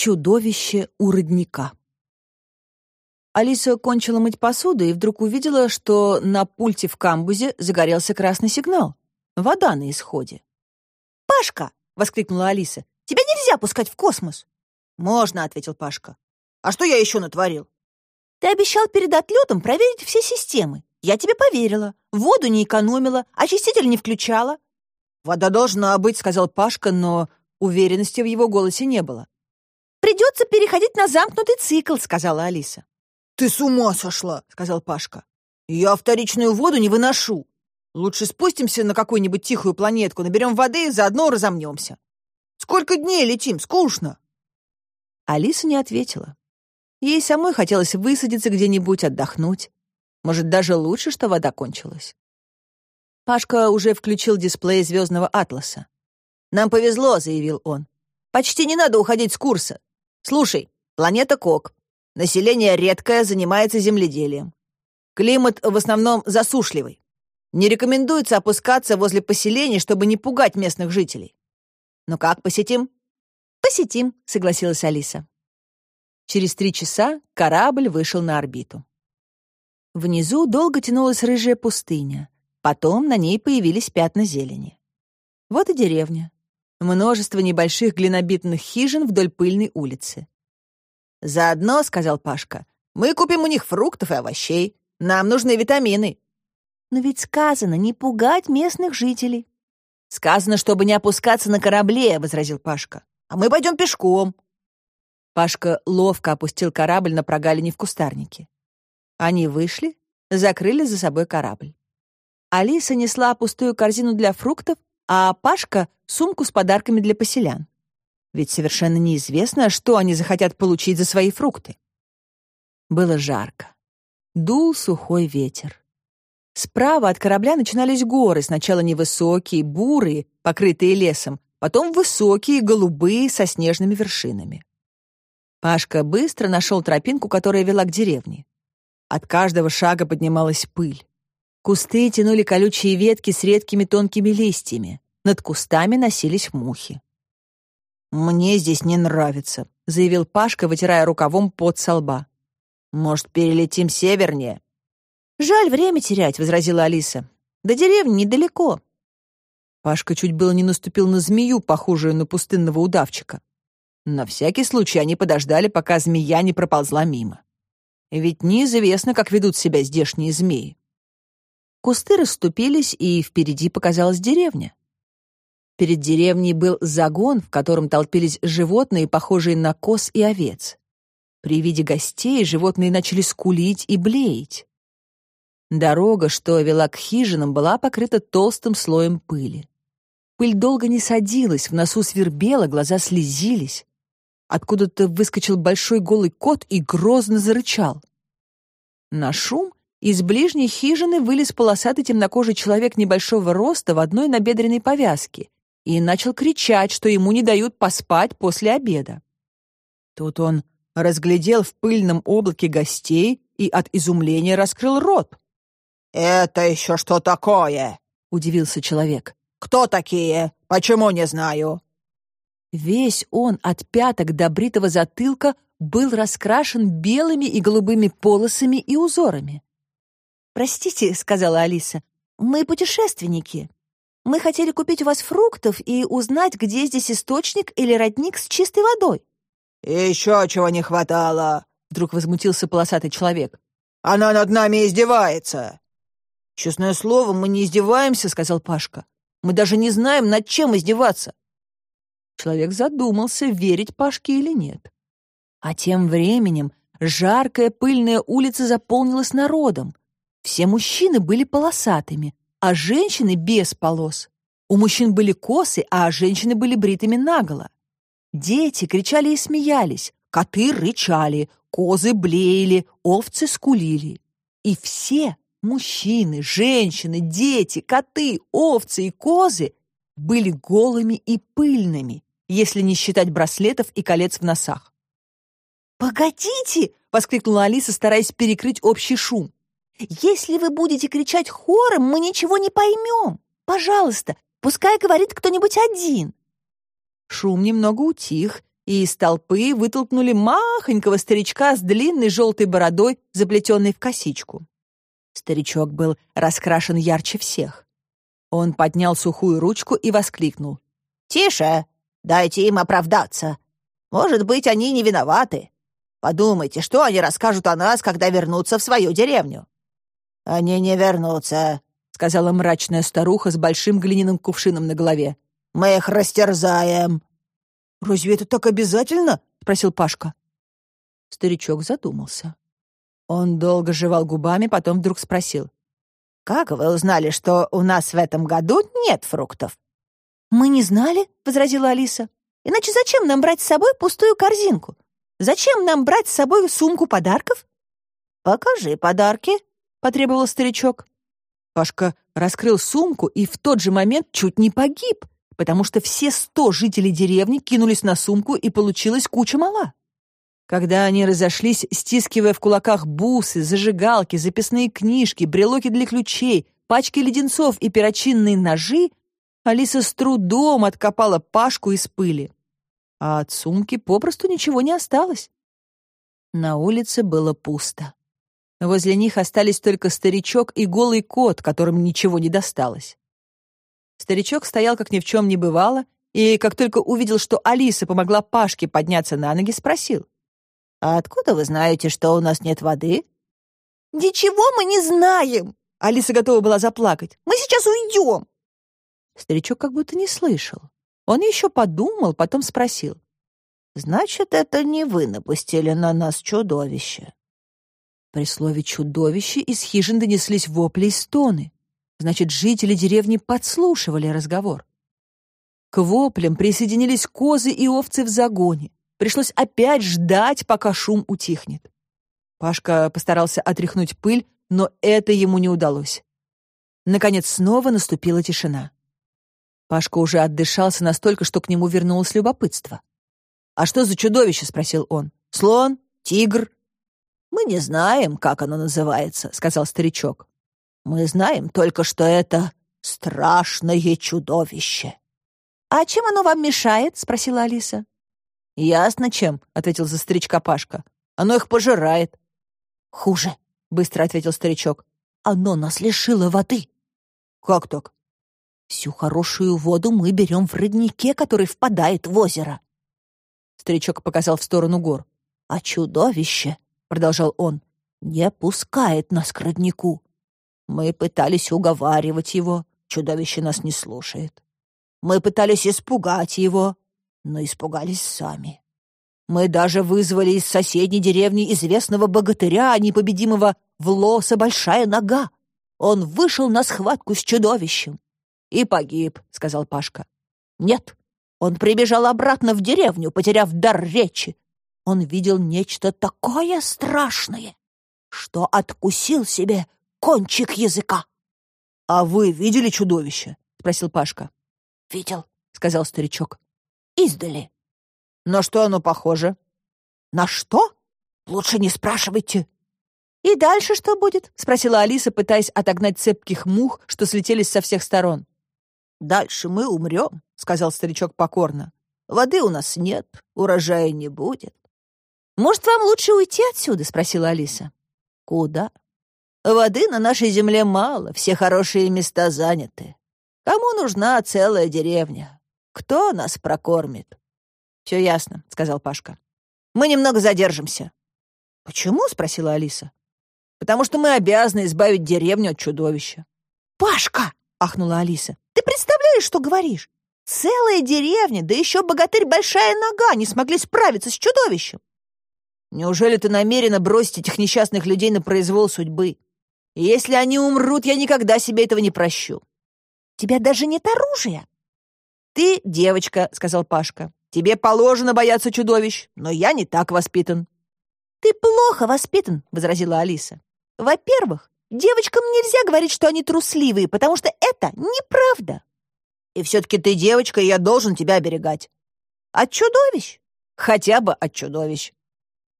Чудовище у родника. Алиса кончила мыть посуду и вдруг увидела, что на пульте в камбузе загорелся красный сигнал. Вода на исходе. «Пашка!» — воскликнула Алиса. «Тебя нельзя пускать в космос!» «Можно», — ответил Пашка. «А что я еще натворил?» «Ты обещал перед отлетом проверить все системы. Я тебе поверила. Воду не экономила, очиститель не включала». «Вода должна быть», — сказал Пашка, но уверенности в его голосе не было. «Придется переходить на замкнутый цикл», — сказала Алиса. «Ты с ума сошла», — сказал Пашка. «Я вторичную воду не выношу. Лучше спустимся на какую-нибудь тихую планетку, наберем воды и заодно разомнемся. Сколько дней летим? Скучно». Алиса не ответила. Ей самой хотелось высадиться где-нибудь, отдохнуть. Может, даже лучше, что вода кончилась. Пашка уже включил дисплей звездного атласа. «Нам повезло», — заявил он. «Почти не надо уходить с курса. Слушай, планета Кок. Население редкое, занимается земледелием. Климат в основном засушливый. Не рекомендуется опускаться возле поселений, чтобы не пугать местных жителей. Ну как, посетим? Посетим, согласилась Алиса. Через три часа корабль вышел на орбиту. Внизу долго тянулась рыжая пустыня. Потом на ней появились пятна зелени. Вот и деревня множество небольших глинобитных хижин вдоль пыльной улицы. «Заодно, — сказал Пашка, — мы купим у них фруктов и овощей. Нам нужны витамины». «Но ведь сказано не пугать местных жителей». «Сказано, чтобы не опускаться на корабле», — возразил Пашка. «А мы пойдем пешком». Пашка ловко опустил корабль на прогалине в кустарнике. Они вышли, закрыли за собой корабль. Алиса несла пустую корзину для фруктов, а Пашка — сумку с подарками для поселян. Ведь совершенно неизвестно, что они захотят получить за свои фрукты. Было жарко. Дул сухой ветер. Справа от корабля начинались горы, сначала невысокие, бурые, покрытые лесом, потом высокие, голубые, со снежными вершинами. Пашка быстро нашел тропинку, которая вела к деревне. От каждого шага поднималась пыль. Кусты тянули колючие ветки с редкими тонкими листьями. Над кустами носились мухи. «Мне здесь не нравится», — заявил Пашка, вытирая рукавом пот со лба. «Может, перелетим севернее?» «Жаль время терять», — возразила Алиса. «До деревни недалеко». Пашка чуть было не наступил на змею, похожую на пустынного удавчика. На всякий случай они подождали, пока змея не проползла мимо. Ведь неизвестно, как ведут себя здешние змеи. Кусты расступились, и впереди показалась деревня. Перед деревней был загон, в котором толпились животные, похожие на коз и овец. При виде гостей животные начали скулить и блеять. Дорога, что вела к хижинам, была покрыта толстым слоем пыли. Пыль долго не садилась, в носу свербела, глаза слезились. Откуда-то выскочил большой голый кот и грозно зарычал. На шум из ближней хижины вылез полосатый темнокожий человек небольшого роста в одной набедренной повязке и начал кричать, что ему не дают поспать после обеда. Тут он разглядел в пыльном облаке гостей и от изумления раскрыл рот. «Это еще что такое?» — удивился человек. «Кто такие? Почему не знаю?» Весь он от пяток до бритого затылка был раскрашен белыми и голубыми полосами и узорами. «Простите», — сказала Алиса, — «мы путешественники. Мы хотели купить у вас фруктов и узнать, где здесь источник или родник с чистой водой». «Еще чего не хватало», — вдруг возмутился полосатый человек. «Она над нами издевается». «Честное слово, мы не издеваемся», — сказал Пашка. «Мы даже не знаем, над чем издеваться». Человек задумался, верить Пашке или нет. А тем временем жаркая пыльная улица заполнилась народом. Все мужчины были полосатыми, а женщины без полос. У мужчин были косы, а женщины были бритыми наголо. Дети кричали и смеялись, коты рычали, козы блеяли, овцы скулили. И все мужчины, женщины, дети, коты, овцы и козы были голыми и пыльными, если не считать браслетов и колец в носах. «Погодите!» — воскликнула Алиса, стараясь перекрыть общий шум. Если вы будете кричать хором, мы ничего не поймем. Пожалуйста, пускай говорит кто-нибудь один». Шум немного утих, и из толпы вытолкнули махонького старичка с длинной желтой бородой, заплетенной в косичку. Старичок был раскрашен ярче всех. Он поднял сухую ручку и воскликнул. «Тише! Дайте им оправдаться. Может быть, они не виноваты. Подумайте, что они расскажут о нас, когда вернутся в свою деревню?» «Они не вернутся», — сказала мрачная старуха с большим глиняным кувшином на голове. «Мы их растерзаем». «Разве это так обязательно?» — спросил Пашка. Старичок задумался. Он долго жевал губами, потом вдруг спросил. «Как вы узнали, что у нас в этом году нет фруктов?» «Мы не знали», — возразила Алиса. «Иначе зачем нам брать с собой пустую корзинку? Зачем нам брать с собой сумку подарков?» «Покажи подарки», — потребовал старичок. Пашка раскрыл сумку и в тот же момент чуть не погиб, потому что все сто жителей деревни кинулись на сумку, и получилась куча мала. Когда они разошлись, стискивая в кулаках бусы, зажигалки, записные книжки, брелоки для ключей, пачки леденцов и перочинные ножи, Алиса с трудом откопала Пашку из пыли. А от сумки попросту ничего не осталось. На улице было пусто. Возле них остались только старичок и голый кот, которым ничего не досталось. Старичок стоял, как ни в чем не бывало, и, как только увидел, что Алиса помогла Пашке подняться на ноги, спросил. «А откуда вы знаете, что у нас нет воды?» «Ничего мы не знаем!» Алиса готова была заплакать. «Мы сейчас уйдем!» Старичок как будто не слышал. Он еще подумал, потом спросил. «Значит, это не вы напустили на нас чудовище?» При слове «чудовище» из хижин донеслись вопли и стоны. Значит, жители деревни подслушивали разговор. К воплям присоединились козы и овцы в загоне. Пришлось опять ждать, пока шум утихнет. Пашка постарался отряхнуть пыль, но это ему не удалось. Наконец снова наступила тишина. Пашка уже отдышался настолько, что к нему вернулось любопытство. «А что за чудовище?» — спросил он. «Слон? Тигр?» «Мы не знаем, как оно называется», — сказал старичок. «Мы знаем только, что это страшное чудовище». «А чем оно вам мешает?» — спросила Алиса. «Ясно чем», — ответил за старичка Пашка. «Оно их пожирает». «Хуже», — быстро ответил старичок. «Оно нас лишило воды». «Как так?» «Всю хорошую воду мы берем в роднике, который впадает в озеро». Старичок показал в сторону гор. «А чудовище», — продолжал он, — «не пускает нас к роднику. Мы пытались уговаривать его, чудовище нас не слушает. Мы пытались испугать его, но испугались сами. Мы даже вызвали из соседней деревни известного богатыря, непобедимого Влоса Большая Нога. Он вышел на схватку с чудовищем. «И погиб», — сказал Пашка. «Нет, он прибежал обратно в деревню, потеряв дар речи. Он видел нечто такое страшное, что откусил себе кончик языка». «А вы видели чудовище?» — спросил Пашка. «Видел», — сказал старичок издали. На что оно похоже? На что? Лучше не спрашивайте. И дальше что будет? Спросила Алиса, пытаясь отогнать цепких мух, что слетелись со всех сторон. Дальше мы умрем, сказал старичок покорно. Воды у нас нет, урожая не будет. Может, вам лучше уйти отсюда? Спросила Алиса. Куда? Воды на нашей земле мало, все хорошие места заняты. Кому нужна целая деревня? Кто нас прокормит?» «Все ясно», — сказал Пашка. «Мы немного задержимся». «Почему?» — спросила Алиса. «Потому что мы обязаны избавить деревню от чудовища». «Пашка!» — ахнула Алиса. «Ты представляешь, что говоришь? Целая деревня, да еще богатырь Большая Нога не смогли справиться с чудовищем». «Неужели ты намерена бросить этих несчастных людей на произвол судьбы? И если они умрут, я никогда себе этого не прощу». «Тебя даже нет оружия», «Ты девочка», — сказал Пашка. «Тебе положено бояться чудовищ, но я не так воспитан». «Ты плохо воспитан», — возразила Алиса. «Во-первых, девочкам нельзя говорить, что они трусливые, потому что это неправда». «И все-таки ты девочка, и я должен тебя оберегать». «От чудовищ?» «Хотя бы от чудовищ».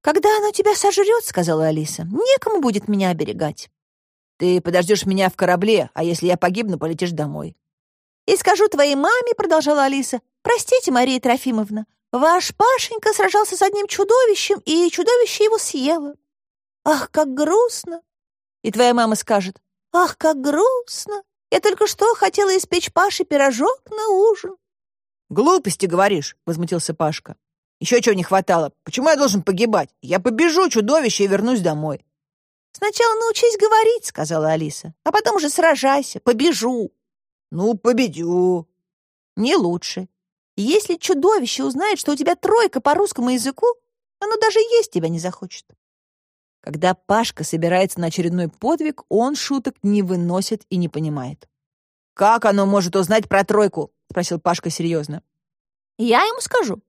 «Когда оно тебя сожрет», — сказала Алиса, — «некому будет меня оберегать». «Ты подождешь меня в корабле, а если я погибну, полетишь домой. «И скажу твоей маме», — продолжала Алиса, «простите, Мария Трофимовна, Ваш Пашенька сражался с одним чудовищем, и чудовище его съело. Ах, как грустно! И твоя мама скажет, ах, как грустно! Я только что хотела испечь Паше пирожок на ужин. «Глупости говоришь», — возмутился Пашка. «Еще чего не хватало. Почему я должен погибать? Я побежу, чудовище, и вернусь домой». «Сначала научись говорить», — сказала Алиса, «а потом уже сражайся, побежу». «Ну, победю». «Не лучше. Если чудовище узнает, что у тебя тройка по русскому языку, оно даже есть тебя не захочет». Когда Пашка собирается на очередной подвиг, он шуток не выносит и не понимает. «Как оно может узнать про тройку?» — спросил Пашка серьезно. «Я ему скажу».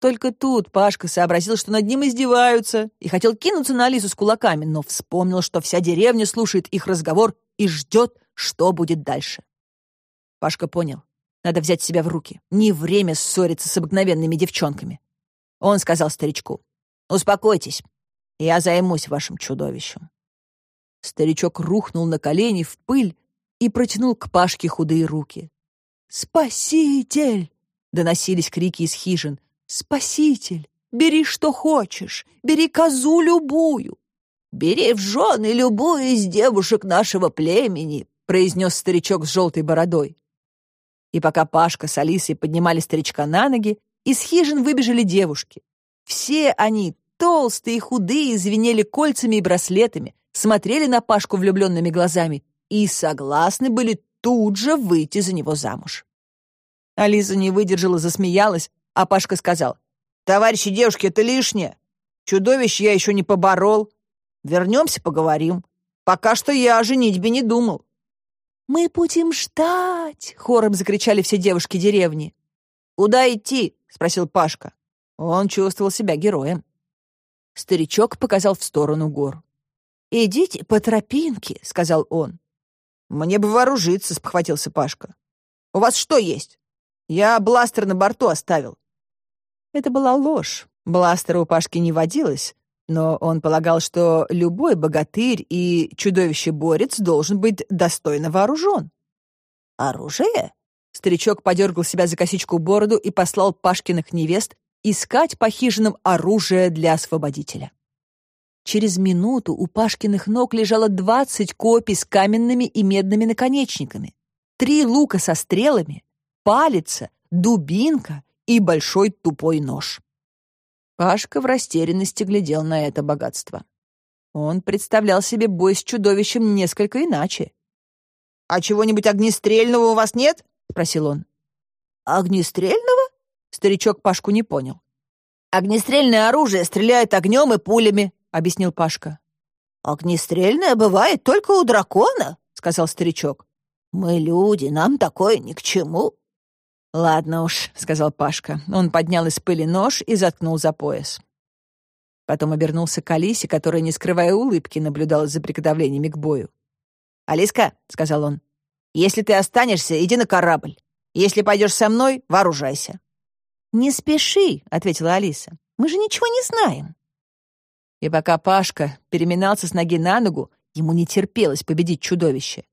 Только тут Пашка сообразил, что над ним издеваются, и хотел кинуться на Алису с кулаками, но вспомнил, что вся деревня слушает их разговор и ждет, что будет дальше. Пашка понял. Надо взять себя в руки. Не время ссориться с обыкновенными девчонками. Он сказал старичку. «Успокойтесь. Я займусь вашим чудовищем». Старичок рухнул на колени в пыль и протянул к Пашке худые руки. «Спаситель!» — доносились крики из хижин. «Спаситель! Бери, что хочешь! Бери козу любую!» «Бери в жены любую из девушек нашего племени!» — произнес старичок с желтой бородой. И пока Пашка с Алисой поднимали старичка на ноги, из хижин выбежали девушки. Все они, толстые и худые, звенели кольцами и браслетами, смотрели на Пашку влюбленными глазами и согласны были тут же выйти за него замуж. Алиса не выдержала, засмеялась, а Пашка сказал, «Товарищи девушки, это лишнее. Чудовищ я еще не поборол. Вернемся, поговорим. Пока что я о женитьбе не думал». «Мы будем ждать!» — хором закричали все девушки деревни. «Куда идти?» — спросил Пашка. Он чувствовал себя героем. Старичок показал в сторону гор. «Идите по тропинке», — сказал он. «Мне бы вооружиться», — спохватился Пашка. «У вас что есть? Я бластер на борту оставил». Это была ложь. Бластера у Пашки не водилось, но он полагал, что любой богатырь и чудовище-борец должен быть достойно вооружен. «Оружие?» Старичок подергал себя за косичку бороду и послал Пашкиных невест искать по хижинам оружие для освободителя. Через минуту у Пашкиных ног лежало двадцать копий с каменными и медными наконечниками, три лука со стрелами, палица, дубинка и большой тупой нож. Пашка в растерянности глядел на это богатство. Он представлял себе бой с чудовищем несколько иначе. «А чего-нибудь огнестрельного у вас нет?» — спросил он. «Огнестрельного?» — старичок Пашку не понял. «Огнестрельное оружие стреляет огнем и пулями», — объяснил Пашка. «Огнестрельное бывает только у дракона», — сказал старичок. «Мы люди, нам такое ни к чему». «Ладно уж», — сказал Пашка. Он поднял из пыли нож и заткнул за пояс. Потом обернулся к Алисе, которая, не скрывая улыбки, наблюдала за приготовлениями к бою. «Алиска», — сказал он, — «если ты останешься, иди на корабль. Если пойдешь со мной, вооружайся». «Не спеши», — ответила Алиса. «Мы же ничего не знаем». И пока Пашка переминался с ноги на ногу, ему не терпелось победить чудовище.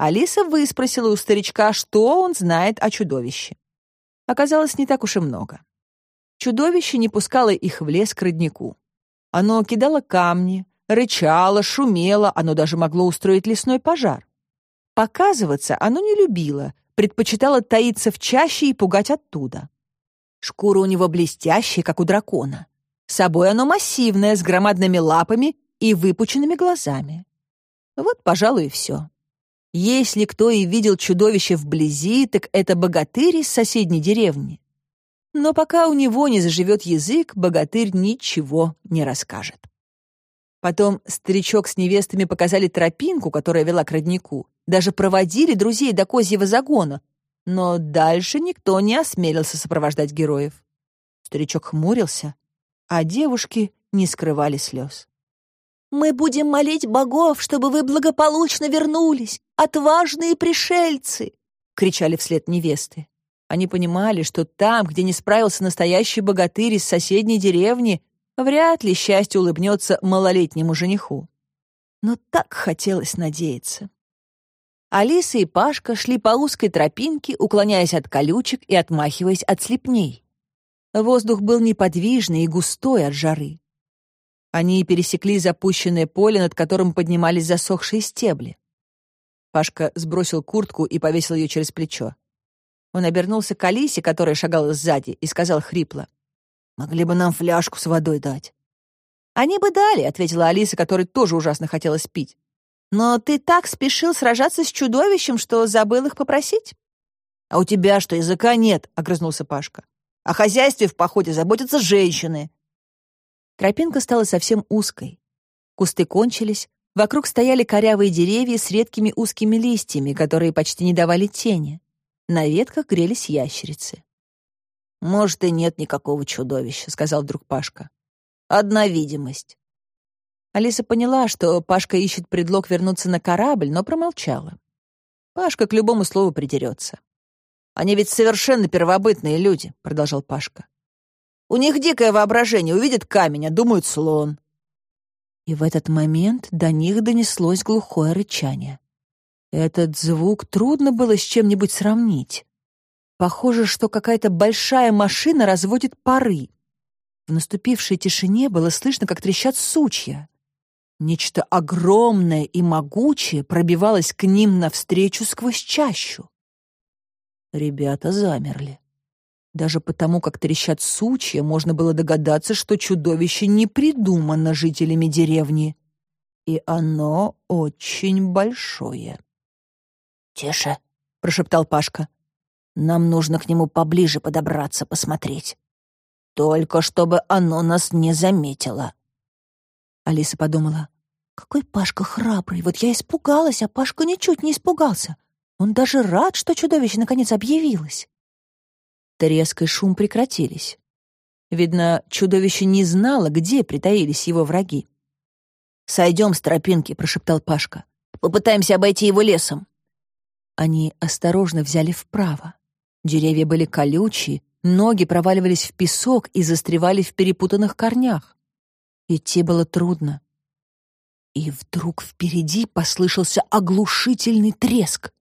Алиса выспросила у старичка, что он знает о чудовище. Оказалось, не так уж и много. Чудовище не пускало их в лес к роднику. Оно кидало камни, рычало, шумело, оно даже могло устроить лесной пожар. Показываться оно не любило, предпочитало таиться в чаще и пугать оттуда. Шкура у него блестящая, как у дракона. С собой оно массивное, с громадными лапами и выпученными глазами. Вот, пожалуй, и все. Если кто и видел чудовище вблизи, так это богатырь из соседней деревни. Но пока у него не заживет язык, богатырь ничего не расскажет. Потом старичок с невестами показали тропинку, которая вела к роднику, даже проводили друзей до козьего загона, но дальше никто не осмелился сопровождать героев. Старичок хмурился, а девушки не скрывали слез. «Мы будем молить богов, чтобы вы благополучно вернулись, отважные пришельцы!» — кричали вслед невесты. Они понимали, что там, где не справился настоящий богатырь из соседней деревни, вряд ли счастье улыбнется малолетнему жениху. Но так хотелось надеяться. Алиса и Пашка шли по узкой тропинке, уклоняясь от колючек и отмахиваясь от слепней. Воздух был неподвижный и густой от жары. Они пересекли запущенное поле, над которым поднимались засохшие стебли. Пашка сбросил куртку и повесил ее через плечо. Он обернулся к Алисе, которая шагала сзади, и сказал хрипло. «Могли бы нам фляжку с водой дать». «Они бы дали», — ответила Алиса, которой тоже ужасно хотелось пить. «Но ты так спешил сражаться с чудовищем, что забыл их попросить?» «А у тебя что, языка нет?» — огрызнулся Пашка. «О хозяйстве в походе заботятся женщины». Тропинка стала совсем узкой. Кусты кончились, вокруг стояли корявые деревья с редкими узкими листьями, которые почти не давали тени. На ветках грелись ящерицы. «Может, и нет никакого чудовища», — сказал вдруг Пашка. «Одна видимость». Алиса поняла, что Пашка ищет предлог вернуться на корабль, но промолчала. Пашка к любому слову придерется. «Они ведь совершенно первобытные люди», — продолжал Пашка. «У них дикое воображение, увидят камень, а думают слон». И в этот момент до них донеслось глухое рычание. Этот звук трудно было с чем-нибудь сравнить. Похоже, что какая-то большая машина разводит пары. В наступившей тишине было слышно, как трещат сучья. Нечто огромное и могучее пробивалось к ним навстречу сквозь чащу. Ребята замерли. Даже потому, как трещат сучья, можно было догадаться, что чудовище не придумано жителями деревни. И оно очень большое. «Тише», — прошептал Пашка. «Нам нужно к нему поближе подобраться, посмотреть. Только чтобы оно нас не заметило». Алиса подумала, «Какой Пашка храбрый! Вот я испугалась, а Пашка ничуть не испугался. Он даже рад, что чудовище наконец объявилось». Треск и шум прекратились. Видно, чудовище не знало, где притаились его враги. «Сойдем с тропинки», — прошептал Пашка. «Попытаемся обойти его лесом». Они осторожно взяли вправо. Деревья были колючие, ноги проваливались в песок и застревали в перепутанных корнях. Идти было трудно. И вдруг впереди послышался оглушительный треск.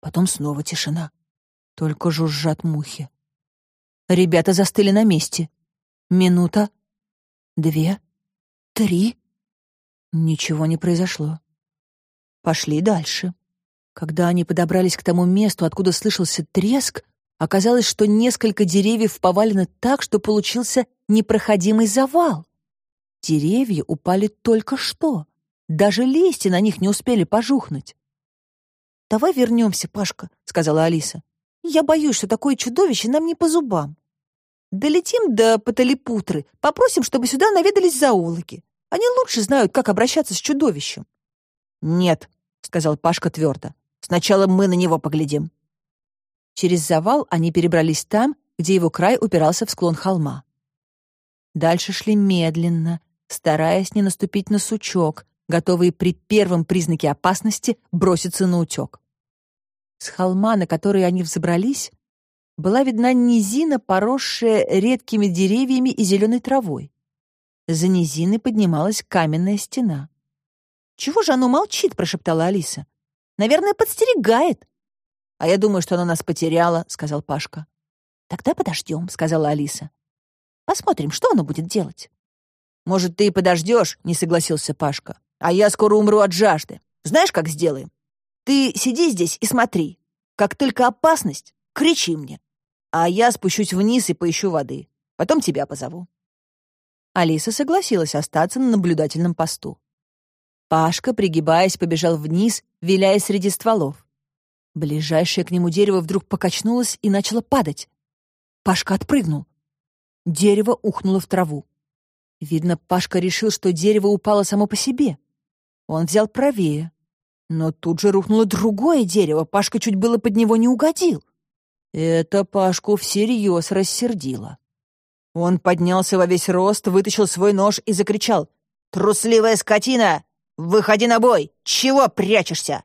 Потом снова тишина. Только жужжат мухи. Ребята застыли на месте. Минута, две, три. Ничего не произошло. Пошли дальше. Когда они подобрались к тому месту, откуда слышался треск, оказалось, что несколько деревьев повалены так, что получился непроходимый завал. Деревья упали только что. Даже листья на них не успели пожухнуть. «Давай вернемся, Пашка», — сказала Алиса. «Я боюсь, что такое чудовище нам не по зубам. Долетим до Паталипутры, попросим, чтобы сюда наведались зоологи. Они лучше знают, как обращаться с чудовищем». «Нет», — сказал Пашка твердо. Сначала мы на него поглядим». Через завал они перебрались там, где его край упирался в склон холма. Дальше шли медленно, стараясь не наступить на сучок, готовые при первом признаке опасности броситься на утек. С холма, на который они взобрались, была видна низина, поросшая редкими деревьями и зеленой травой. За низиной поднималась каменная стена. «Чего же оно молчит?» — прошептала Алиса. Наверное, подстерегает. А я думаю, что она нас потеряла, сказал Пашка. Тогда подождем, сказала Алиса. Посмотрим, что оно будет делать. Может, ты и подождешь, не согласился Пашка. А я скоро умру от жажды. Знаешь, как сделаем? Ты сиди здесь и смотри. Как только опасность, кричи мне. А я спущусь вниз и поищу воды. Потом тебя позову. Алиса согласилась остаться на наблюдательном посту. Пашка, пригибаясь, побежал вниз, виляя среди стволов. Ближайшее к нему дерево вдруг покачнулось и начало падать. Пашка отпрыгнул. Дерево ухнуло в траву. Видно, Пашка решил, что дерево упало само по себе. Он взял правее. Но тут же рухнуло другое дерево, Пашка чуть было под него не угодил. Это Пашку всерьез рассердило. Он поднялся во весь рост, вытащил свой нож и закричал. «Трусливая скотина! Выходи на бой! Чего прячешься?»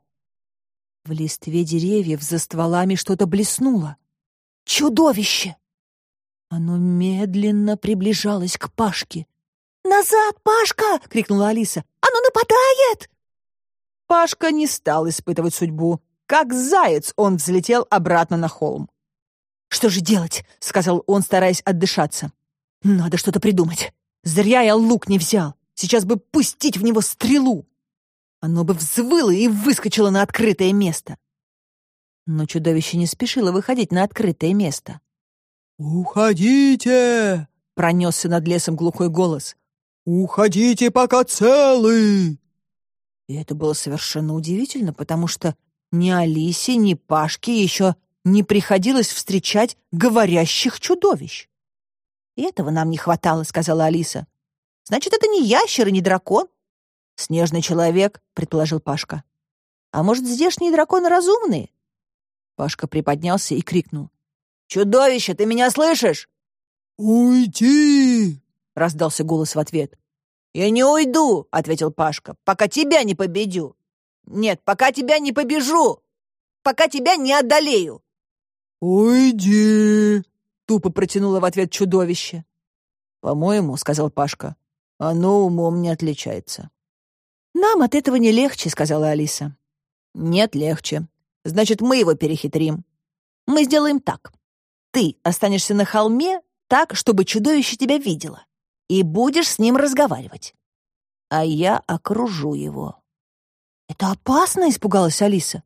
В листве деревьев за стволами что-то блеснуло. Чудовище! Оно медленно приближалось к Пашке. «Назад, Пашка!» — крикнула Алиса. «Оно нападает!» Пашка не стал испытывать судьбу. Как заяц он взлетел обратно на холм. «Что же делать?» — сказал он, стараясь отдышаться. «Надо что-то придумать. Зря я лук не взял. Сейчас бы пустить в него стрелу. Оно бы взвыло и выскочило на открытое место». Но чудовище не спешило выходить на открытое место. «Уходите!» — пронесся над лесом глухой голос. «Уходите, пока целы!» И это было совершенно удивительно, потому что ни Алисе, ни Пашке еще не приходилось встречать говорящих чудовищ. «И этого нам не хватало», — сказала Алиса. «Значит, это не ящер и не дракон?» «Снежный человек», — предположил Пашка. «А может, здешние драконы разумные?» Пашка приподнялся и крикнул. «Чудовище, ты меня слышишь?» «Уйди!» — раздался голос в ответ. «Я не уйду», — ответил Пашка, — «пока тебя не победю. Нет, пока тебя не побежу, пока тебя не одолею». «Уйди!» — тупо протянуло в ответ чудовище. «По-моему», — сказал Пашка, — «оно умом не отличается». «Нам от этого не легче», — сказала Алиса. «Нет, легче. Значит, мы его перехитрим. Мы сделаем так. Ты останешься на холме так, чтобы чудовище тебя видело, и будешь с ним разговаривать. А я окружу его». «Это опасно?» — испугалась Алиса.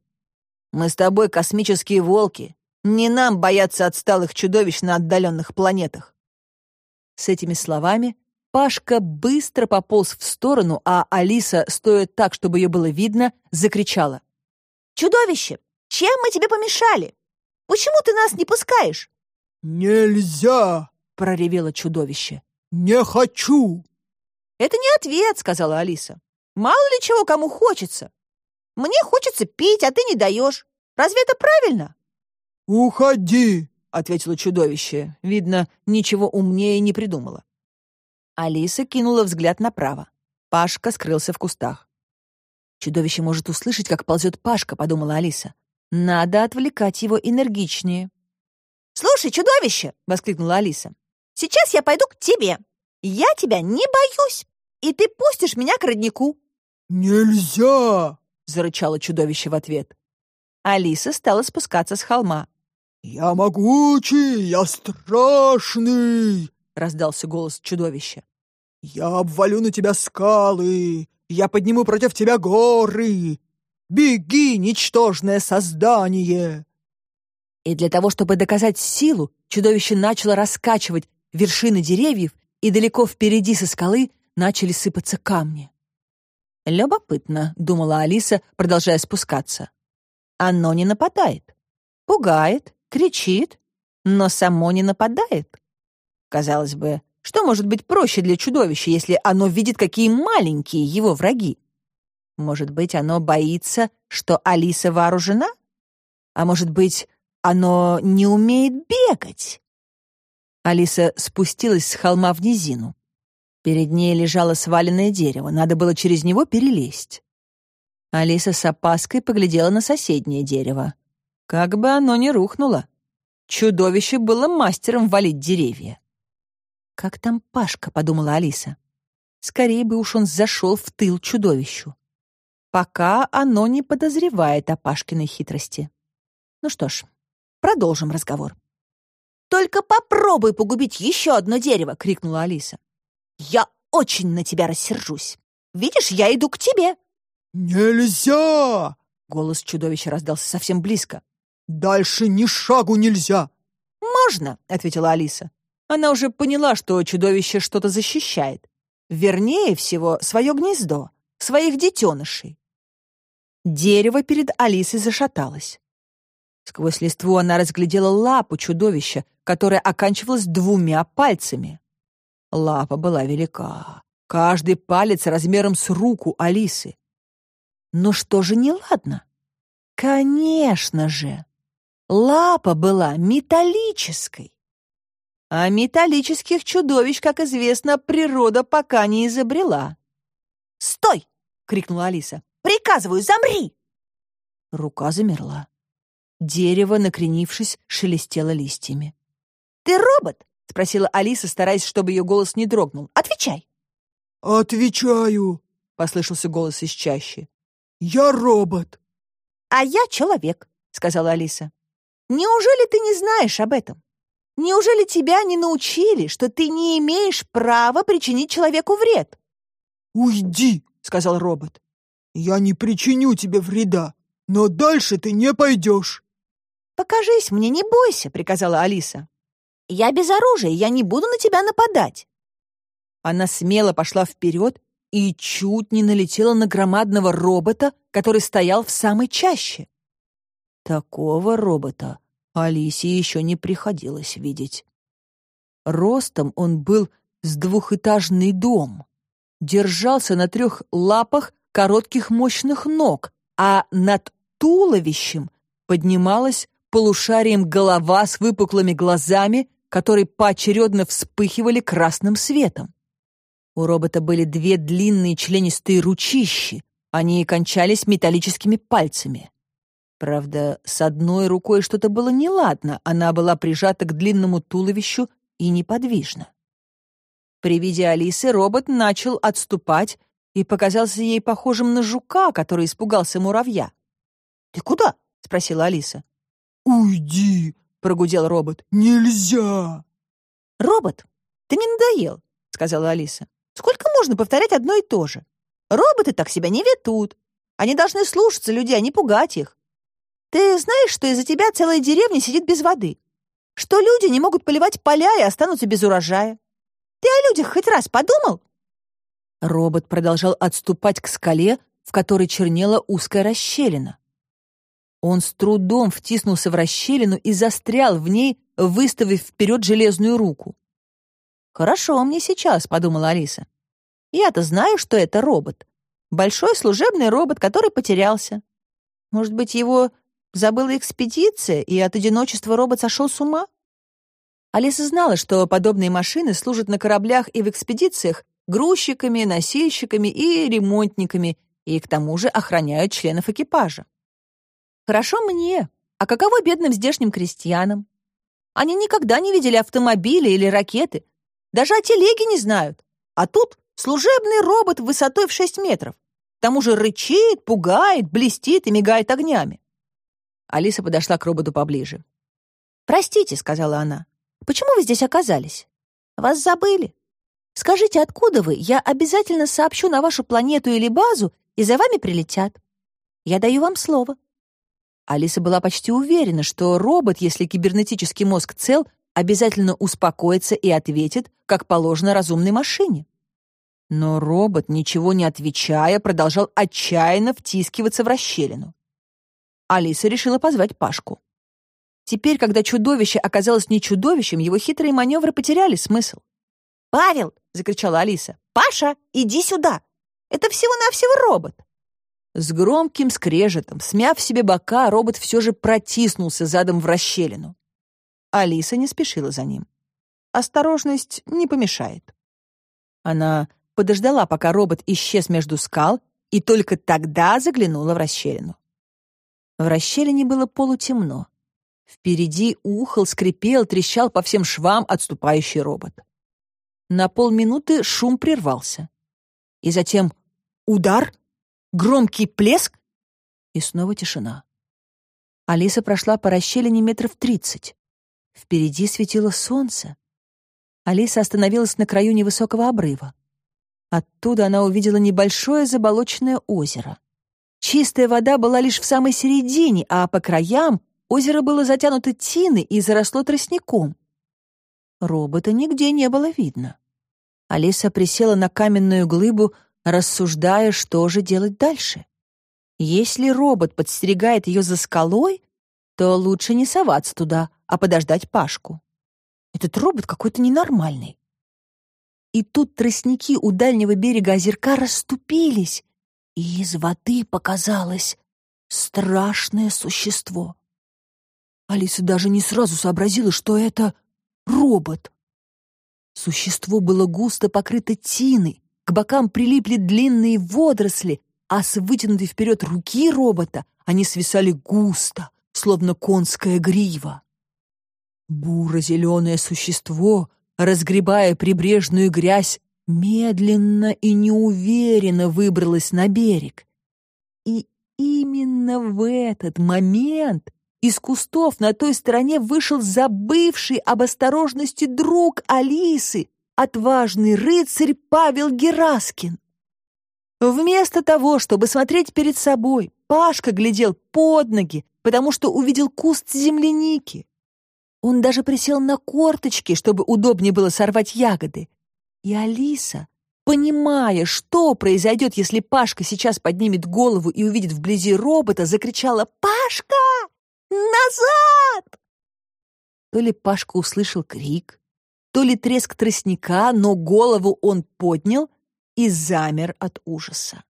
«Мы с тобой космические волки. Не нам бояться отсталых чудовищ на отдаленных планетах». С этими словами Пашка быстро пополз в сторону, а Алиса, стоя так, чтобы ее было видно, закричала. «Чудовище! Чем мы тебе помешали? Почему ты нас не пускаешь?» «Нельзя!» — проревело чудовище. «Не хочу!» «Это не ответ», — сказала Алиса. «Мало ли чего кому хочется. Мне хочется пить, а ты не даешь. Разве это правильно?» «Уходи!» — ответило чудовище. Видно, ничего умнее не придумала. Алиса кинула взгляд направо. Пашка скрылся в кустах. «Чудовище может услышать, как ползет Пашка», — подумала Алиса. «Надо отвлекать его энергичнее». «Слушай, чудовище!» — воскликнула Алиса. «Сейчас я пойду к тебе. Я тебя не боюсь, и ты пустишь меня к роднику». «Нельзя!» — зарычало чудовище в ответ. Алиса стала спускаться с холма. «Я могучий, я страшный!» — раздался голос чудовища. «Я обвалю на тебя скалы, я подниму против тебя горы! Беги, ничтожное создание!» И для того, чтобы доказать силу, чудовище начало раскачивать вершины деревьев, и далеко впереди со скалы начали сыпаться камни. «Любопытно», — думала Алиса, продолжая спускаться. «Оно не нападает. Пугает, кричит, но само не нападает. Казалось бы, что может быть проще для чудовища, если оно видит, какие маленькие его враги? Может быть, оно боится, что Алиса вооружена? А может быть, оно не умеет бегать?» Алиса спустилась с холма в низину. Перед ней лежало сваленное дерево, надо было через него перелезть. Алиса с опаской поглядела на соседнее дерево. Как бы оно ни рухнуло. Чудовище было мастером валить деревья. «Как там Пашка?» — подумала Алиса. «Скорее бы уж он зашел в тыл чудовищу. Пока оно не подозревает о Пашкиной хитрости. Ну что ж, продолжим разговор». «Только попробуй погубить еще одно дерево!» — крикнула Алиса. Я очень на тебя рассержусь. Видишь, я иду к тебе. Нельзя! Голос чудовища раздался совсем близко. Дальше ни шагу нельзя. Можно, ответила Алиса. Она уже поняла, что чудовище что-то защищает. Вернее всего, свое гнездо, своих детенышей. Дерево перед Алисой зашаталось. Сквозь листву она разглядела лапу чудовища, которая оканчивалась двумя пальцами. Лапа была велика, каждый палец размером с руку Алисы. Но что же неладно? Конечно же, лапа была металлической. А металлических чудовищ, как известно, природа пока не изобрела. «Стой!» — крикнула Алиса. «Приказываю, замри!» Рука замерла. Дерево, накренившись, шелестело листьями. «Ты робот?» — спросила Алиса, стараясь, чтобы ее голос не дрогнул. «Отвечай!» «Отвечаю!» — послышался голос из чащи. «Я робот!» «А я человек!» — сказала Алиса. Неужели ты не знаешь об этом? Неужели тебя не научили, что ты не имеешь права причинить человеку вред? «Уйди», — сказал робот. «Я не причиню тебе вреда, но дальше ты не пойдешь». «Покажись мне, не бойся», — приказала Алиса. «Я без оружия, я не буду на тебя нападать». Она смело пошла вперед и чуть не налетела на громадного робота, который стоял в самой чаще. Такого робота Алисе еще не приходилось видеть. Ростом он был с двухэтажный дом, держался на трех лапах коротких мощных ног, а над туловищем поднималась полушарием голова с выпуклыми глазами, которые поочередно вспыхивали красным светом. У робота были две длинные членистые ручищи, они кончались металлическими пальцами. Правда, с одной рукой что-то было неладно, она была прижата к длинному туловищу и неподвижна. При виде Алисы робот начал отступать и показался ей похожим на жука, который испугался муравья. «Ты куда?» — спросила Алиса. «Уйди!» — прогудел робот. «Нельзя!» «Робот, ты мне надоел!» — сказала Алиса. «Сколько можно повторять одно и то же? Роботы так себя не ведут. Они должны слушаться людей, а не пугать их. Ты знаешь, что из-за тебя целая деревня сидит без воды? Что люди не могут поливать поля и останутся без урожая? Ты о людях хоть раз подумал?» Робот продолжал отступать к скале, в которой чернела узкая расщелина. Он с трудом втиснулся в расщелину и застрял в ней, выставив вперед железную руку. «Хорошо мне сейчас», — подумала Алиса. «Я-то знаю, что это робот. Большой служебный робот, который потерялся. Может быть, его Забыла экспедиция, и от одиночества робот сошел с ума? Алиса знала, что подобные машины служат на кораблях и в экспедициях грузчиками, носильщиками и ремонтниками, и к тому же охраняют членов экипажа. Хорошо мне, а каково бедным здешним крестьянам? Они никогда не видели автомобили или ракеты, даже о телеге не знают. А тут служебный робот высотой в 6 метров. К тому же рычит, пугает, блестит и мигает огнями. Алиса подошла к роботу поближе. «Простите», — сказала она, — «почему вы здесь оказались? Вас забыли. Скажите, откуда вы? Я обязательно сообщу на вашу планету или базу, и за вами прилетят. Я даю вам слово». Алиса была почти уверена, что робот, если кибернетический мозг цел, обязательно успокоится и ответит, как положено разумной машине. Но робот, ничего не отвечая, продолжал отчаянно втискиваться в расщелину. Алиса решила позвать Пашку. Теперь, когда чудовище оказалось не чудовищем, его хитрые маневры потеряли смысл. «Павел!» — закричала Алиса. «Паша, иди сюда! Это всего-навсего робот!» С громким скрежетом, смяв себе бока, робот все же протиснулся задом в расщелину. Алиса не спешила за ним. Осторожность не помешает. Она подождала, пока робот исчез между скал, и только тогда заглянула в расщелину. В расщелине было полутемно. Впереди ухал, скрипел, трещал по всем швам отступающий робот. На полминуты шум прервался. И затем удар, громкий плеск и снова тишина. Алиса прошла по расщелине метров тридцать. Впереди светило солнце. Алиса остановилась на краю невысокого обрыва. Оттуда она увидела небольшое заболоченное озеро. Чистая вода была лишь в самой середине, а по краям озеро было затянуто тиной и заросло тростником. Робота нигде не было видно. Алиса присела на каменную глыбу, рассуждая, что же делать дальше. Если робот подстерегает ее за скалой, то лучше не соваться туда, а подождать Пашку. Этот робот какой-то ненормальный. И тут тростники у дальнего берега озерка расступились, и из воды показалось страшное существо. Алиса даже не сразу сообразила, что это робот. Существо было густо покрыто тиной, к бокам прилипли длинные водоросли, а с вытянутой вперед руки робота они свисали густо, словно конская грива. Буро-зеленое существо, разгребая прибрежную грязь, медленно и неуверенно выбралась на берег. И именно в этот момент из кустов на той стороне вышел забывший об осторожности друг Алисы, отважный рыцарь Павел Гераскин. Вместо того, чтобы смотреть перед собой, Пашка глядел под ноги, потому что увидел куст земляники. Он даже присел на корточки, чтобы удобнее было сорвать ягоды. И Алиса, понимая, что произойдет, если Пашка сейчас поднимет голову и увидит вблизи робота, закричала «Пашка! Назад!» То ли Пашка услышал крик, то ли треск тростника, но голову он поднял и замер от ужаса.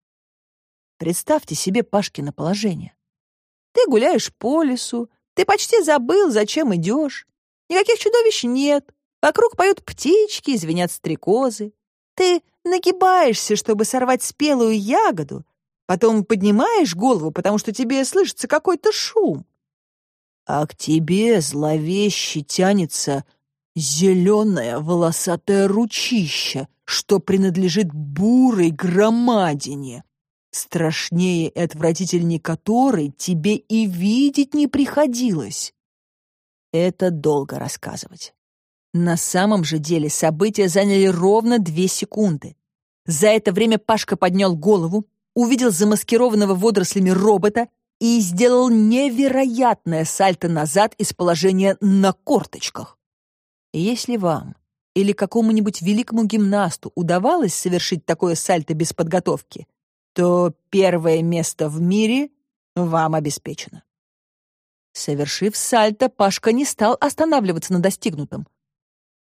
Представьте себе Пашкино положение. Ты гуляешь по лесу, ты почти забыл, зачем идешь. Никаких чудовищ нет. Вокруг поют птички, звенят стрекозы. Ты нагибаешься, чтобы сорвать спелую ягоду, потом поднимаешь голову, потому что тебе слышится какой-то шум. А к тебе зловеще тянется зеленое волосатое ручище, что принадлежит бурой громадине, страшнее и отвратительней которой тебе и видеть не приходилось. Это долго рассказывать. На самом же деле события заняли ровно две секунды. За это время Пашка поднял голову, увидел замаскированного водорослями робота и сделал невероятное сальто назад из положения на корточках. Если вам или какому-нибудь великому гимнасту удавалось совершить такое сальто без подготовки, то первое место в мире вам обеспечено. Совершив сальто, Пашка не стал останавливаться на достигнутом.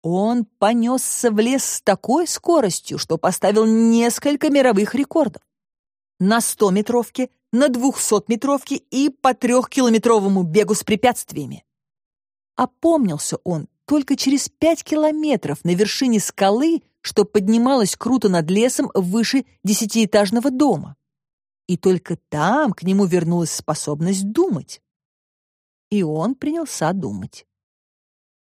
Он понесся в лес с такой скоростью, что поставил несколько мировых рекордов. На 100-метровке, на 200-метровке и по трехкилометровому бегу с препятствиями. Опомнился он только через пять километров на вершине скалы, что поднималась круто над лесом выше десятиэтажного дома. И только там к нему вернулась способность думать. И он принялся думать.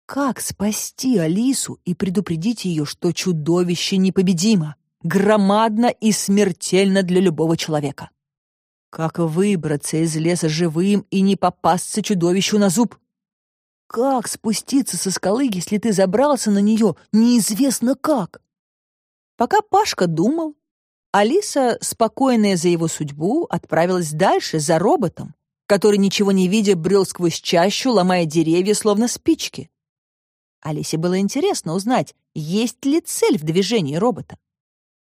Как спасти Алису и предупредить ее, что чудовище непобедимо, громадно и смертельно для любого человека? Как выбраться из леса живым и не попасться чудовищу на зуб? Как спуститься со скалы, если ты забрался на нее неизвестно как? Пока Пашка думал, Алиса, спокойная за его судьбу, отправилась дальше за роботом, который, ничего не видя, брел сквозь чащу, ломая деревья, словно спички. Алисе было интересно узнать, есть ли цель в движении робота.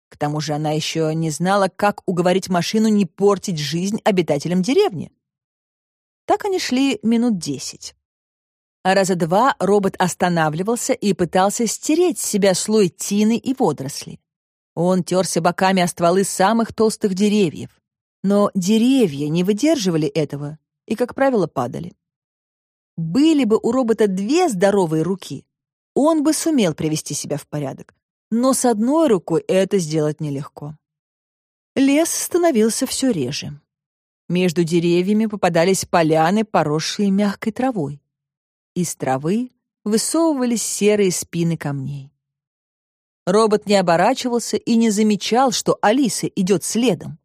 К тому же она еще не знала, как уговорить машину не портить жизнь обитателям деревни. Так они шли минут десять. Раза два робот останавливался и пытался стереть с себя слой тины и водорослей. Он терся боками о стволы самых толстых деревьев. Но деревья не выдерживали этого и, как правило, падали. Были бы у робота две здоровые руки, он бы сумел привести себя в порядок, но с одной рукой это сделать нелегко. Лес становился все реже. Между деревьями попадались поляны, поросшие мягкой травой. Из травы высовывались серые спины камней. Робот не оборачивался и не замечал, что Алиса идет следом.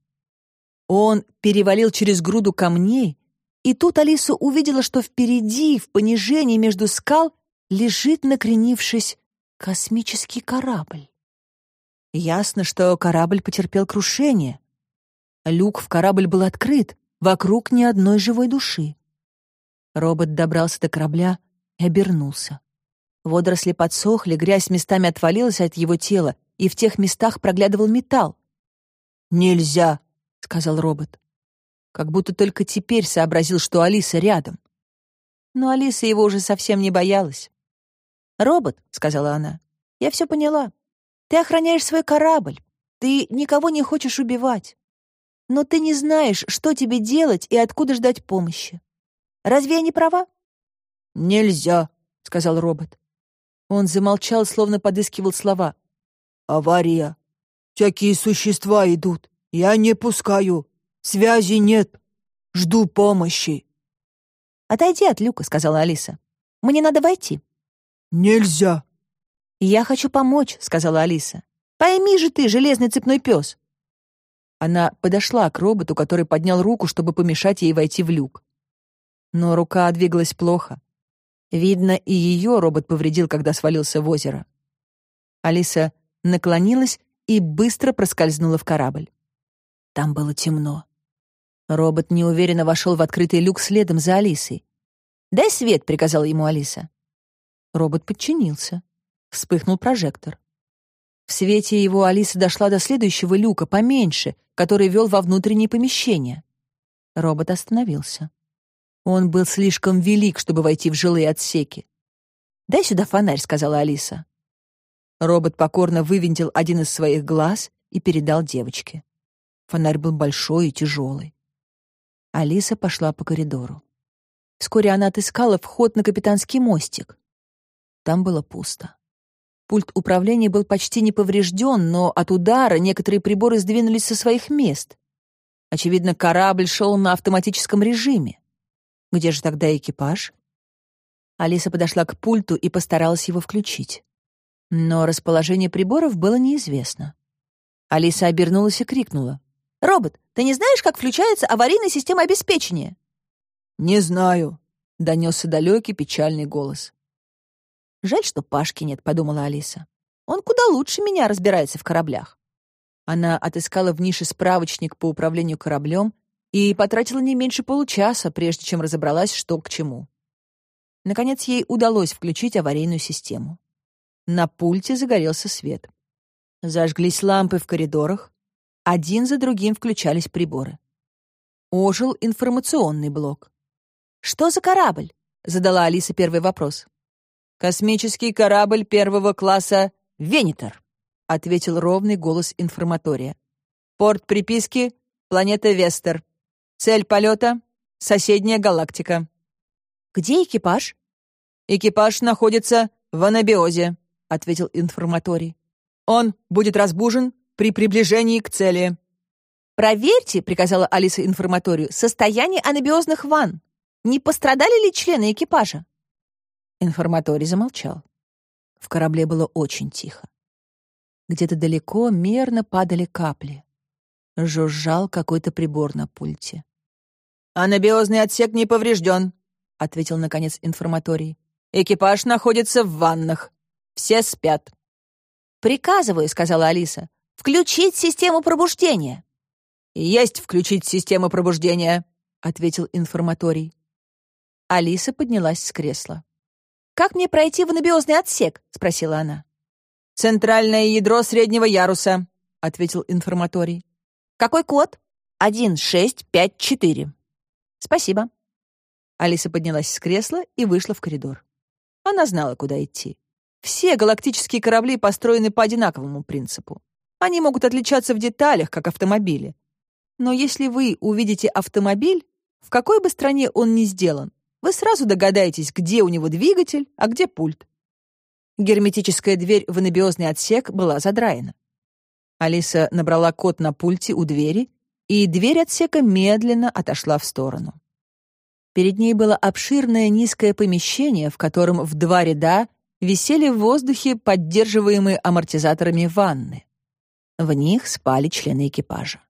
Он перевалил через груду камней, и тут Алиса увидела, что впереди, в понижении между скал, лежит, накренившись, космический корабль. Ясно, что корабль потерпел крушение. Люк в корабль был открыт, вокруг ни одной живой души. Робот добрался до корабля и обернулся. Водоросли подсохли, грязь местами отвалилась от его тела, и в тех местах проглядывал металл. «Нельзя», — сказал робот. Как будто только теперь сообразил, что Алиса рядом. Но Алиса его уже совсем не боялась. «Робот», — сказала она, — «я все поняла. Ты охраняешь свой корабль. Ты никого не хочешь убивать. Но ты не знаешь, что тебе делать и откуда ждать помощи. Разве я не права?» «Нельзя», — сказал робот. Он замолчал, словно подыскивал слова. «Авария. Всякие существа идут. Я не пускаю. Связи нет. Жду помощи». «Отойди от люка», — сказала Алиса. «Мне надо войти». «Нельзя!» «Я хочу помочь», — сказала Алиса. «Пойми же ты, железный цепной пес!» Она подошла к роботу, который поднял руку, чтобы помешать ей войти в люк. Но рука двигалась плохо. Видно, и ее робот повредил, когда свалился в озеро. Алиса наклонилась и быстро проскользнула в корабль. Там было темно. Робот неуверенно вошел в открытый люк следом за Алисой. «Дай свет», — приказала ему Алиса. Робот подчинился. Вспыхнул прожектор. В свете его Алиса дошла до следующего люка, поменьше, который вел во внутреннее помещение. Робот остановился. Он был слишком велик, чтобы войти в жилые отсеки. «Дай сюда фонарь», — сказала Алиса. Робот покорно вывинтил один из своих глаз и передал девочке. Фонарь был большой и тяжелый. Алиса пошла по коридору. Вскоре она отыскала вход на капитанский мостик. Там было пусто. Пульт управления был почти не поврежден, но от удара некоторые приборы сдвинулись со своих мест. Очевидно, корабль шел на автоматическом режиме. Где же тогда экипаж? Алиса подошла к пульту и постаралась его включить. Но расположение приборов было неизвестно. Алиса обернулась и крикнула. «Робот, ты не знаешь, как включается аварийная система обеспечения?» «Не знаю», — донесся далекий печальный голос. «Жаль, что Пашки нет», — подумала Алиса. «Он куда лучше меня разбирается в кораблях». Она отыскала в нише справочник по управлению кораблем и потратила не меньше получаса, прежде чем разобралась, что к чему. Наконец, ей удалось включить аварийную систему. На пульте загорелся свет. Зажглись лампы в коридорах. Один за другим включались приборы. Ожил информационный блок. «Что за корабль?» — задала Алиса первый вопрос. «Космический корабль первого класса «Венитор», — ответил ровный голос информатория. «Порт приписки — планета Вестер. Цель полета — соседняя галактика». «Где экипаж?» «Экипаж находится в анабиозе», — ответил информаторий. «Он будет разбужен при приближении к цели». «Проверьте», — приказала Алиса информаторию, «состояние анабиозных ванн. Не пострадали ли члены экипажа?» Информаторий замолчал. В корабле было очень тихо. Где-то далеко мерно падали капли. Жужжал какой-то прибор на пульте. «Анабиозный отсек не поврежден», — ответил, наконец, информаторий. «Экипаж находится в ваннах. Все спят». «Приказываю», — сказала Алиса, — «включить систему пробуждения». «Есть включить систему пробуждения», — ответил информаторий. Алиса поднялась с кресла. «Как мне пройти в анабиозный отсек?» — спросила она. «Центральное ядро среднего яруса», — ответил информаторий. «Какой код?» «Один, шесть, пять, четыре». «Спасибо». Алиса поднялась с кресла и вышла в коридор. Она знала, куда идти. Все галактические корабли построены по одинаковому принципу. Они могут отличаться в деталях, как автомобили. Но если вы увидите автомобиль, в какой бы стране он ни сделан, вы сразу догадаетесь, где у него двигатель, а где пульт. Герметическая дверь в анабиозный отсек была задраена. Алиса набрала код на пульте у двери, и дверь отсека медленно отошла в сторону. Перед ней было обширное низкое помещение, в котором в два ряда висели в воздухе поддерживаемые амортизаторами ванны. В них спали члены экипажа.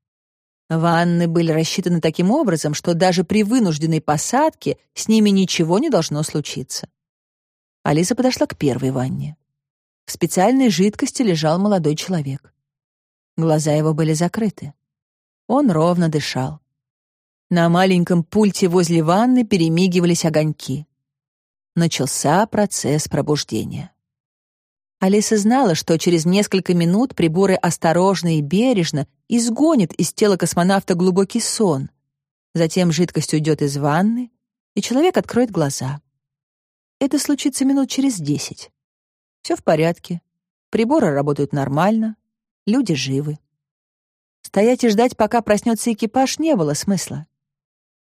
Ванны были рассчитаны таким образом, что даже при вынужденной посадке с ними ничего не должно случиться. Алиса подошла к первой ванне. В специальной жидкости лежал молодой человек. Глаза его были закрыты. Он ровно дышал. На маленьком пульте возле ванны перемигивались огоньки начался процесс пробуждения. Алиса знала, что через несколько минут приборы осторожно и бережно изгонят из тела космонавта глубокий сон. Затем жидкость уйдет из ванны, и человек откроет глаза. Это случится минут через десять. Все в порядке. Приборы работают нормально. Люди живы. Стоять и ждать, пока проснется экипаж, не было смысла.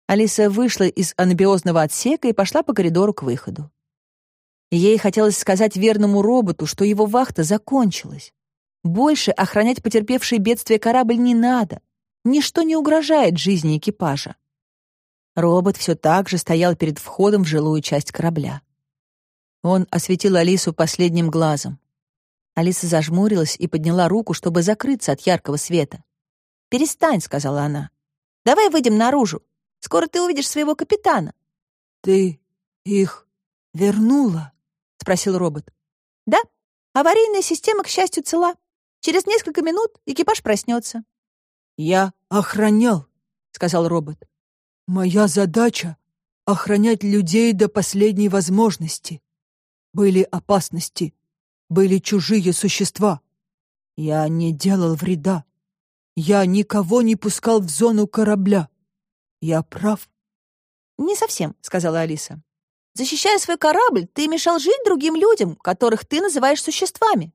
Алиса вышла из анабиозного отсека и пошла по коридору к выходу. Ей хотелось сказать верному роботу, что его вахта закончилась. Больше охранять потерпевший бедствие корабль не надо. Ничто не угрожает жизни экипажа. Робот все так же стоял перед входом в жилую часть корабля. Он осветил Алису последним глазом. Алиса зажмурилась и подняла руку, чтобы закрыться от яркого света. «Перестань», — сказала она. «Давай выйдем наружу. Скоро ты увидишь своего капитана. Ты их вернула? спросил робот. Да, аварийная система, к счастью, цела. Через несколько минут экипаж проснется. Я охранял, сказал робот. Моя задача — охранять людей до последней возможности. Были опасности, были чужие существа. Я не делал вреда. Я никого не пускал в зону корабля. Я прав? Не совсем, сказала Алиса. Защищая свой корабль, ты мешал жить другим людям, которых ты называешь существами.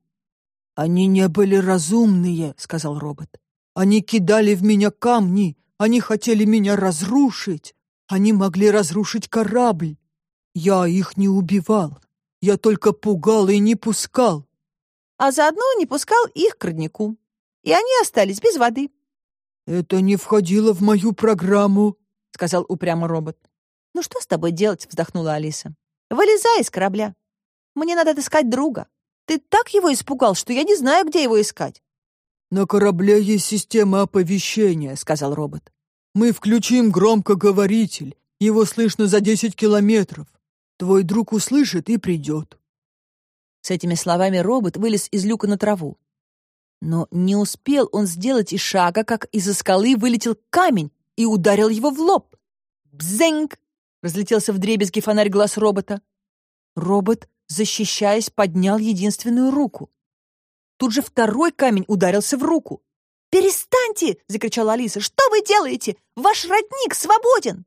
Они не были разумные, сказал робот. Они кидали в меня камни, они хотели меня разрушить. Они могли разрушить корабль. Я их не убивал. Я только пугал и не пускал. А заодно не пускал их к роднику. И они остались без воды. Это не входило в мою программу, сказал упрямо робот. Ну что с тобой делать? вздохнула Алиса. Вылезай из корабля. Мне надо отыскать друга. Ты так его испугал, что я не знаю, где его искать. На корабле есть система оповещения, сказал робот. Мы включим громкоговоритель. Его слышно за десять километров. Твой друг услышит и придет». С этими словами робот вылез из люка на траву. Но не успел он сделать и шага, как из-за скалы вылетел камень и ударил его в лоб. «Бзэнг!» — разлетелся в дребезги фонарь глаз робота. Робот, защищаясь, поднял единственную руку. Тут же второй камень ударился в руку. «Перестаньте!» — закричала Алиса. «Что вы делаете? Ваш родник свободен!»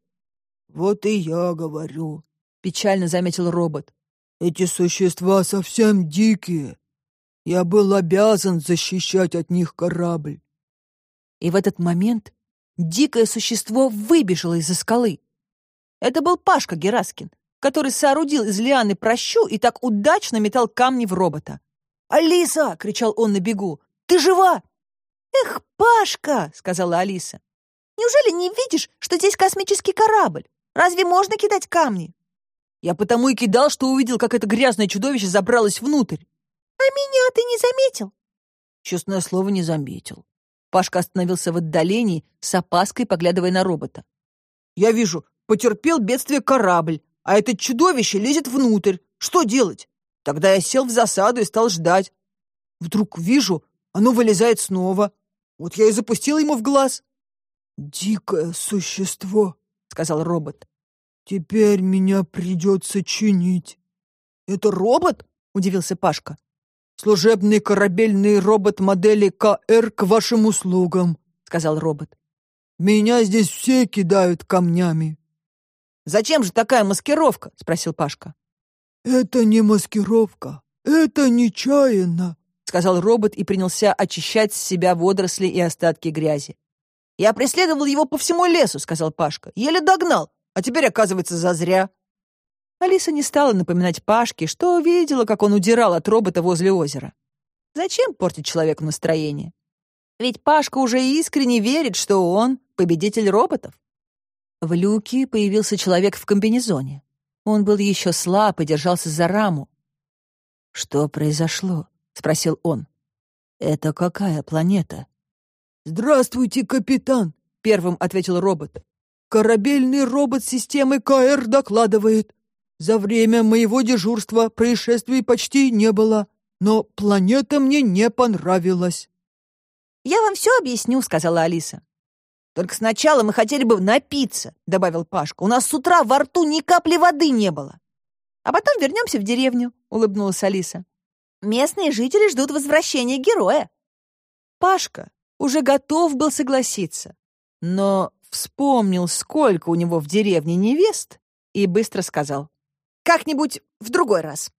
«Вот и я говорю», печально заметил робот. Эти существа совсем дикие. Я был обязан защищать от них корабль. И в этот момент дикое существо выбежало из-за скалы. Это был Пашка Гераскин, который соорудил из лианы прощу и так удачно метал камни в робота. «Алиса!» — кричал он на бегу. «Ты жива?» «Эх, Пашка!» — сказала Алиса. «Неужели не видишь, что здесь космический корабль? Разве можно кидать камни?» Я потому и кидал, что увидел, как это грязное чудовище забралось внутрь. А меня ты не заметил? Честное слово, не заметил. Пашка остановился в отдалении, с опаской поглядывая на робота. Я вижу, потерпел бедствие корабль, а это чудовище лезет внутрь. Что делать? Тогда я сел в засаду и стал ждать. Вдруг вижу, оно вылезает снова. Вот я и запустил ему в глаз. «Дикое существо», — сказал робот. Теперь меня придется чинить. Это робот? Удивился Пашка. Служебный корабельный робот модели КР к вашим услугам, сказал робот. Меня здесь все кидают камнями. Зачем же такая маскировка? спросил Пашка. Это не маскировка, это нечаянно, сказал робот и принялся очищать с себя водоросли и остатки грязи. Я преследовал его по всему лесу, сказал Пашка. Еле догнал а теперь, оказывается, зазря. Алиса не стала напоминать Пашке, что видела, как он удирал от робота возле озера. Зачем портить человеку настроение? Ведь Пашка уже искренне верит, что он победитель роботов. В люке появился человек в комбинезоне. Он был еще слаб и держался за раму. «Что произошло?» — спросил он. «Это какая планета?» «Здравствуйте, капитан!» — первым ответил робот. Корабельный робот системы КР докладывает. За время моего дежурства происшествий почти не было, но планета мне не понравилась. «Я вам все объясню», — сказала Алиса. «Только сначала мы хотели бы напиться», — добавил Пашка. «У нас с утра во рту ни капли воды не было». «А потом вернемся в деревню», — улыбнулась Алиса. «Местные жители ждут возвращения героя». Пашка уже готов был согласиться, но вспомнил, сколько у него в деревне невест, и быстро сказал. «Как-нибудь в другой раз».